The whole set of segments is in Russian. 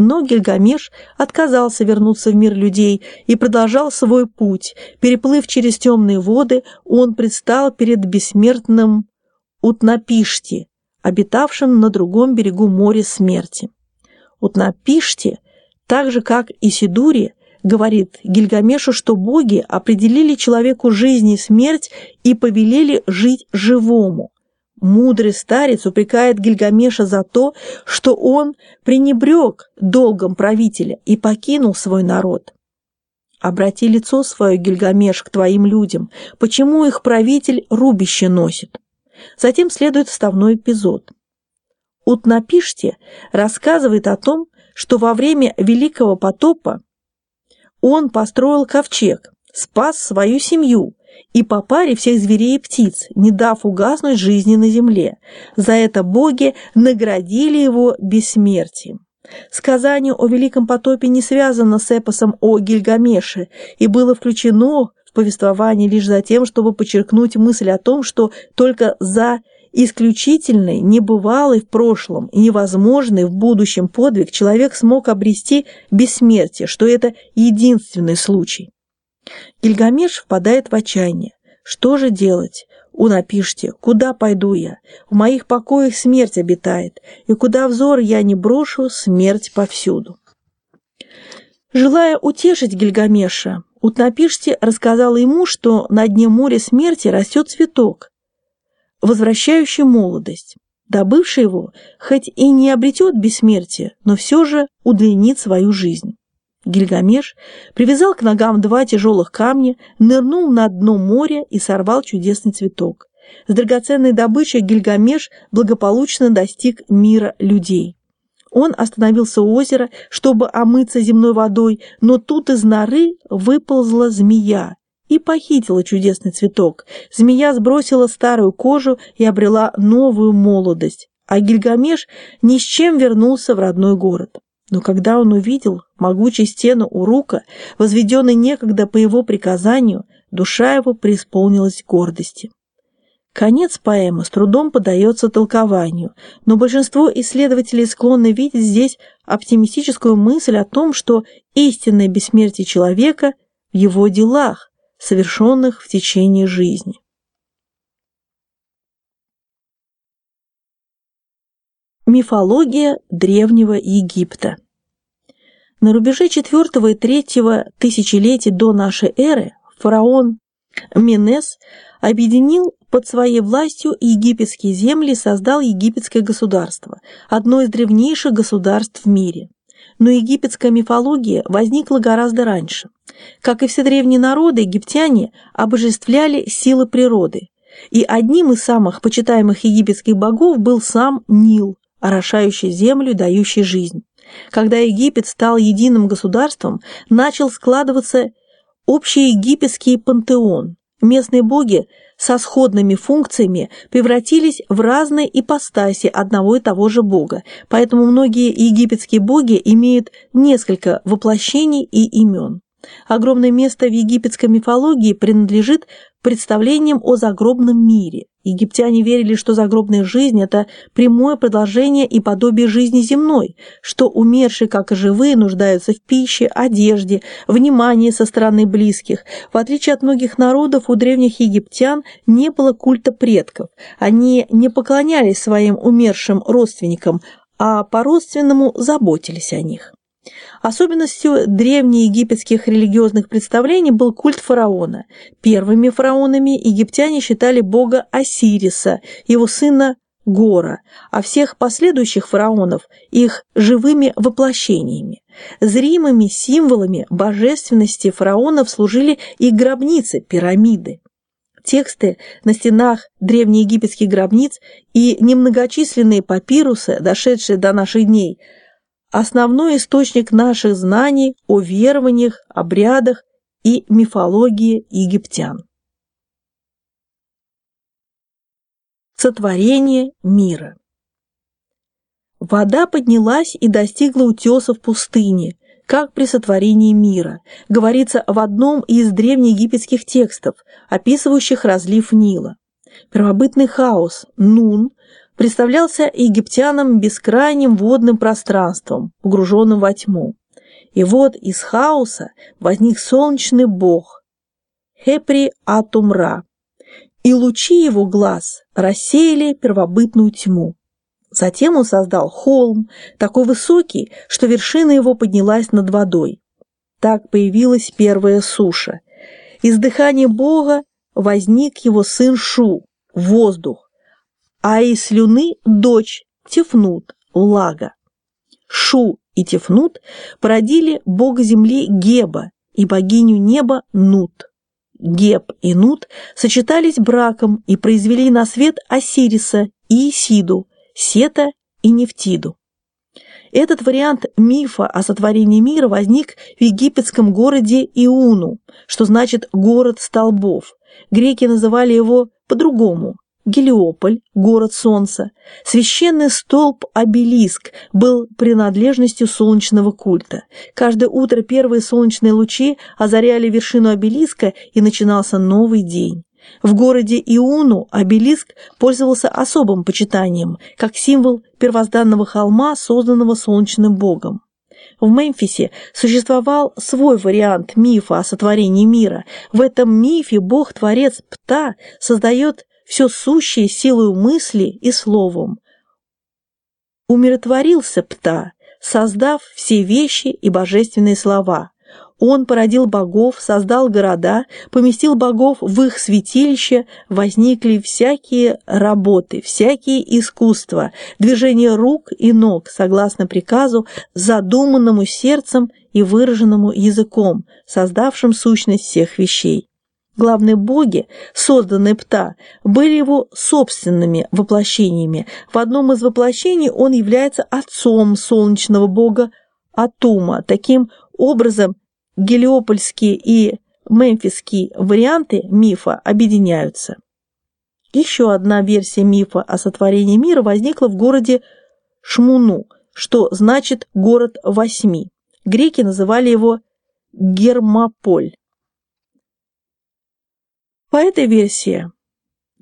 Но Гильгамеш отказался вернуться в мир людей и продолжал свой путь. Переплыв через темные воды, он предстал перед бессмертным Утнапишти, обитавшим на другом берегу моря смерти. Утнапишти, так же как и Сидури, говорит Гильгамешу, что боги определили человеку жизнь и смерть и повелели жить живому. Мудрый старец упрекает Гильгамеша за то, что он пренебрег долгом правителя и покинул свой народ. Обрати лицо свое, Гильгамеш, к твоим людям. Почему их правитель рубище носит? Затем следует вставной эпизод. Утнапиште рассказывает о том, что во время Великого потопа он построил ковчег, спас свою семью и по паре всех зверей и птиц, не дав угаснуть жизни на земле. За это боги наградили его бессмертием. Сказание о Великом потопе не связано с эпосом о Гильгамеше и было включено в повествование лишь за тем, чтобы подчеркнуть мысль о том, что только за исключительный, небывалый в прошлом и невозможный в будущем подвиг человек смог обрести бессмертие, что это единственный случай. Гильгамеш впадает в отчаяние. Что же делать? У напишите, куда пойду я? В моих покоях смерть обитает, и куда взор я не брошу, смерть повсюду. Желая утешить Гильгамеша, Утнапиште рассказала ему, что на дне моря смерти растет цветок, возвращающий молодость. Добывший его, хоть и не обретет бессмертие, но все же удлинит свою жизнь. Гильгамеш привязал к ногам два тяжелых камня, нырнул на дно моря и сорвал чудесный цветок. С драгоценной добычей Гильгамеш благополучно достиг мира людей. Он остановился у озера, чтобы омыться земной водой, но тут из норы выползла змея и похитила чудесный цветок. Змея сбросила старую кожу и обрела новую молодость, а Гильгамеш ни с чем вернулся в родной город. Но когда он увидел могучие стены Урука, возведенные некогда по его приказанию, душа его преисполнилась гордости. Конец поэмы с трудом поддается толкованию, но большинство исследователей склонны видеть здесь оптимистическую мысль о том, что истинное бессмертие человека в его делах, совершенных в течение жизни. Мифология Древнего Египта На рубеже IV и III тысячелетий до нашей эры фараон Менес объединил под своей властью египетские земли и создал египетское государство, одно из древнейших государств в мире. Но египетская мифология возникла гораздо раньше. Как и все древние народы, египтяне обожествляли силы природы. И одним из самых почитаемых египетских богов был сам Нил, орошающий землю и дающий жизнь. Когда Египет стал единым государством, начал складываться общий египетский пантеон. Местные боги со сходными функциями превратились в разные ипостаси одного и того же бога, поэтому многие египетские боги имеют несколько воплощений и имен. Огромное место в египетской мифологии принадлежит представлениям о загробном мире. Египтяне верили, что загробная жизнь – это прямое продолжение и подобие жизни земной, что умершие, как и живые, нуждаются в пище, одежде, внимании со стороны близких. В отличие от многих народов, у древних египтян не было культа предков. Они не поклонялись своим умершим родственникам, а по-родственному заботились о них. Особенностью древнеегипетских религиозных представлений был культ фараона. Первыми фараонами египтяне считали бога Осириса, его сына Гора, а всех последующих фараонов – их живыми воплощениями. Зримыми символами божественности фараонов служили и гробницы, пирамиды. Тексты на стенах древнеегипетских гробниц и немногочисленные папирусы, дошедшие до наших дней – основной источник наших знаний о верованиях, обрядах и мифологии египтян. Сотворение мира Вода поднялась и достигла утесов пустыни, как при сотворении мира, говорится в одном из древнеегипетских текстов, описывающих разлив Нила. Первобытный хаос, Нун, представлялся египтянам бескрайним водным пространством, погруженным во тьму. И вот из хаоса возник солнечный бог Хепри Атумра, и лучи его глаз рассеяли первобытную тьму. Затем он создал холм, такой высокий, что вершина его поднялась над водой. Так появилась первая суша. Из дыхания Бога возник его сын Шу, воздух, а из слюны дочь Тефнут, влага. Шу и Тефнут породили бога земли Геба и богиню неба Нут. Геб и Нут сочетались браком и произвели на свет Осириса и Исиду, Сета и Нефтиду. Этот вариант мифа о сотворении мира возник в египетском городе Иуну, что значит «город столбов». Греки называли его по-другому Гелиополь, город солнца, священный столб-обелиск был принадлежностью солнечного культа. Каждое утро первые солнечные лучи озаряли вершину обелиска, и начинался новый день. В городе Иуну обелиск пользовался особым почитанием, как символ первозданного холма, созданного солнечным богом. В Мемфисе существовал свой вариант мифа о сотворении мира. В этом мифе бог-творец Пта создает все сущее силою мысли и словом. Умиротворился Пта, создав все вещи и божественные слова. Он породил богов, создал города, поместил богов в их святилище, возникли всякие работы, всякие искусства, движения рук и ног, согласно приказу, задуманному сердцем и выраженному языком, создавшим сущность всех вещей. Главные боги, созданные Пта, были его собственными воплощениями. В одном из воплощений он является отцом солнечного бога Атума. Таким образом, гелиопольские и мемфисские варианты мифа объединяются. Еще одна версия мифа о сотворении мира возникла в городе Шмуну, что значит «город восьми». Греки называли его Гермополь. По этой версии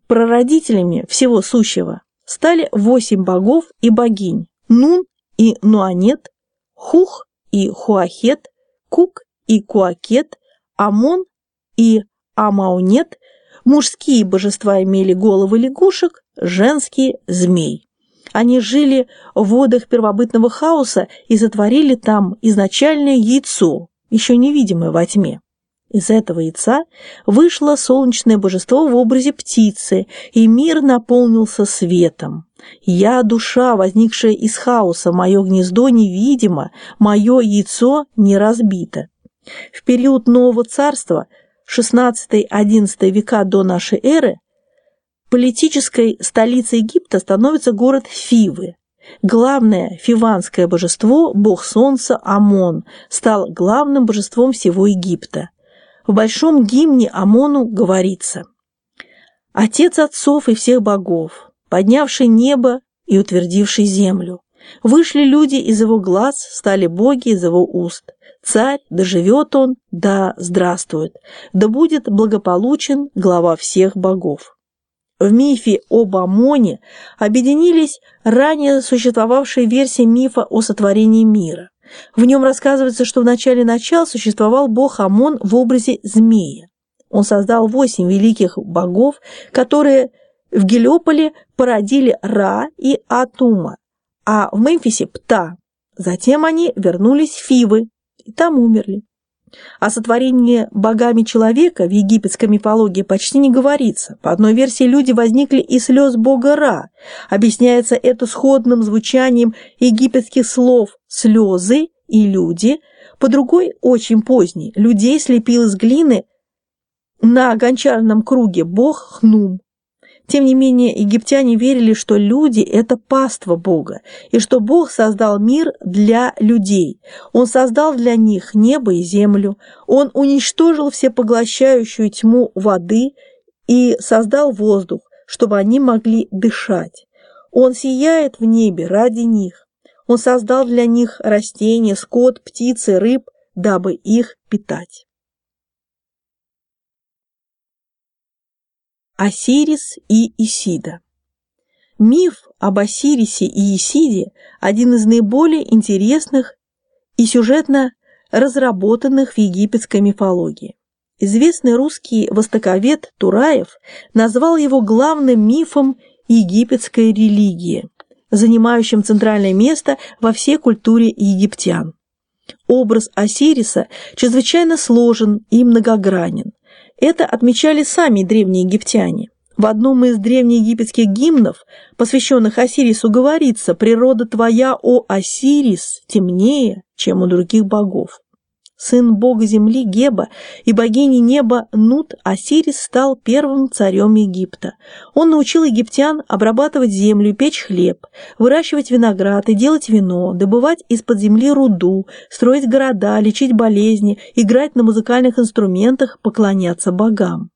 прародителями всего сущего стали восемь богов и богинь Нун и Нуанет, Хух и Хуахет, Кук и Куакет, Амон и Амаунет, мужские божества имели головы лягушек, женские – змей. Они жили в водах первобытного хаоса и затворили там изначальное яйцо, еще невидимое во тьме. Из этого яйца вышло солнечное божество в образе птицы, и мир наполнился светом. Я – душа, возникшая из хаоса, мое гнездо невидимо, мое яйцо не разбито. В период Нового Царства, 16-11 века до нашей эры, политической столицей Египта становится город Фивы. Главное фиванское божество, бог солнца Амон, стал главным божеством всего Египта. В большом гимне Амону говорится «Отец отцов и всех богов, поднявший небо и утвердивший землю. Вышли люди из его глаз, стали боги из его уст. Царь, да живет он, да здравствует, да будет благополучен глава всех богов». В мифе об Амоне объединились ранее существовавшие версии мифа о сотворении мира. В нем рассказывается, что в начале начал существовал бог Амон в образе змея. Он создал восемь великих богов, которые в Гелиополе породили Ра и Атума, а в Мемфисе – Пта. Затем они вернулись в Фивы и там умерли. О сотворении богами человека в египетской мифологии почти не говорится. По одной версии люди возникли из слез бога Ра. Объясняется это сходным звучанием египетских слов «слезы» и «люди». По другой, очень поздней, людей слепил из глины на гончарном круге бог Хнум. Тем не менее, египтяне верили, что люди – это паства Бога, и что Бог создал мир для людей. Он создал для них небо и землю. Он уничтожил всепоглощающую тьму воды и создал воздух, чтобы они могли дышать. Он сияет в небе ради них. Он создал для них растения, скот, птицы, рыб, дабы их питать. Осирис и Исида. Миф об Осирисе и Исиде – один из наиболее интересных и сюжетно разработанных в египетской мифологии. Известный русский востоковед Тураев назвал его главным мифом египетской религии, занимающим центральное место во всей культуре египтян. Образ Осириса чрезвычайно сложен и многогранен. Это отмечали сами древние египтяне. В одном из древнеегипетских гимнов, посвященных Осирису, говорится «Природа твоя, о Осирис, темнее, чем у других богов» сын бога земли Геба и богини неба Нут, Осирис стал первым царем Египта. Он научил египтян обрабатывать землю, печь хлеб, выращивать виноград и делать вино, добывать из-под земли руду, строить города, лечить болезни, играть на музыкальных инструментах, поклоняться богам.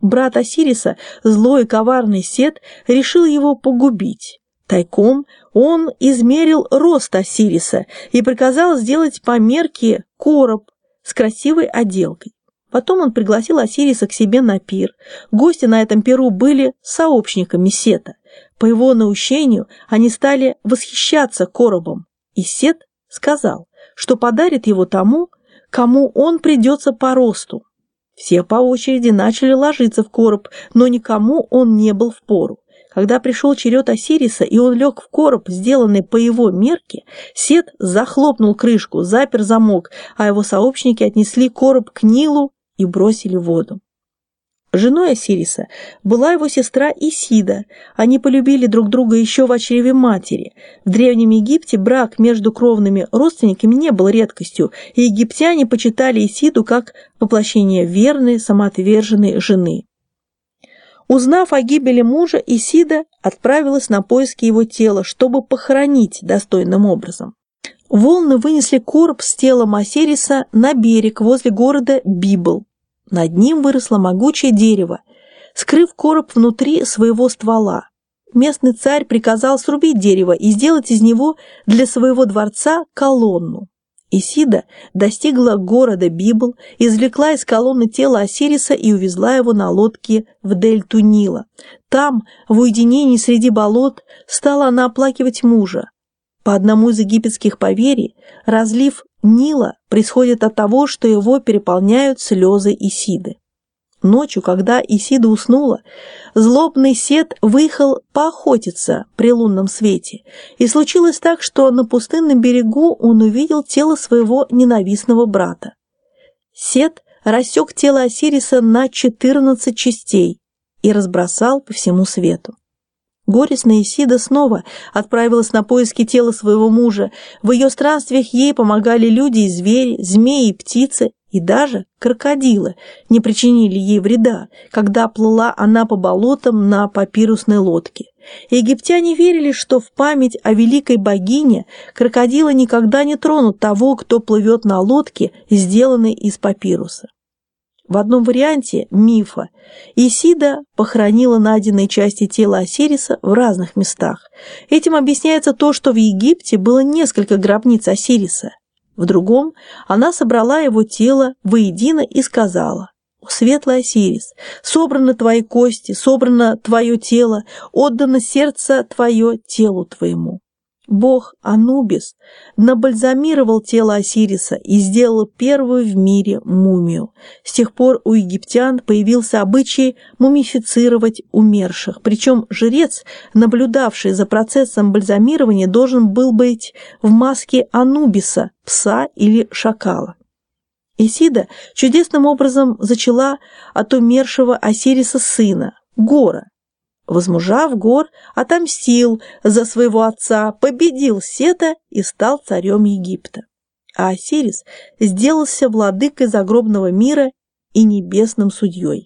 Брат Осириса, злой и коварный Сет, решил его погубить. Тайком он измерил рост Осириса и приказал сделать по мерке короб с красивой отделкой. Потом он пригласил Осириса к себе на пир. Гости на этом пиру были сообщниками Сета. По его наущению они стали восхищаться коробом, и Сет сказал, что подарит его тому, кому он придется по росту. Все по очереди начали ложиться в короб, но никому он не был в пору. Когда пришел черед Осириса, и он лег в короб, сделанный по его мерке, Сет захлопнул крышку, запер замок, а его сообщники отнесли короб к Нилу и бросили в воду. Женой Осириса была его сестра Исида. Они полюбили друг друга еще в очреве матери. В Древнем Египте брак между кровными родственниками не был редкостью, и египтяне почитали Исиду как воплощение верной, самоотверженной жены. Узнав о гибели мужа, Исида отправилась на поиски его тела, чтобы похоронить достойным образом. Волны вынесли короб с телом Осириса на берег возле города Библ. Над ним выросло могучее дерево, скрыв короб внутри своего ствола. Местный царь приказал срубить дерево и сделать из него для своего дворца колонну. Исида достигла города Библ, извлекла из колонны тело Осириса и увезла его на лодке в дельту Нила. Там, в уединении среди болот, стала она оплакивать мужа. По одному из египетских поверий, разлив Нила происходит от того, что его переполняют слезы Исиды. Ночью, когда Исида уснула, злобный Сет выехал поохотиться при лунном свете, и случилось так, что на пустынном берегу он увидел тело своего ненавистного брата. Сет рассек тело Осириса на 14 частей и разбросал по всему свету. Горестная Исида снова отправилась на поиски тела своего мужа. В ее странствиях ей помогали люди и звери, змеи и птицы, и даже крокодилы не причинили ей вреда, когда плыла она по болотам на папирусной лодке. Египтяне верили, что в память о великой богине крокодилы никогда не тронут того, кто плывет на лодке, сделанной из папируса. В одном варианте мифа Исида похоронила найденные части тела Осириса в разных местах. Этим объясняется то, что в Египте было несколько гробниц Осириса. В другом она собрала его тело воедино и сказала, «Светлый Осирис, собраны твои кости, собрано твое тело, отдано сердце твое телу твоему». Бог Анубис набальзамировал тело Осириса и сделал первую в мире мумию. С тех пор у египтян появился обычай мумифицировать умерших, причем жрец, наблюдавший за процессом бальзамирования, должен был быть в маске Анубиса, пса или шакала. Исида чудесным образом зачала от умершего Осириса сына, Гора, Возмужав, Гор отомстил за своего отца, победил Сета и стал царем Египта. А Осирис сделался владыкой загробного мира и небесным судьей.